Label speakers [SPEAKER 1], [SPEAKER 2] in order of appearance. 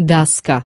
[SPEAKER 1] доска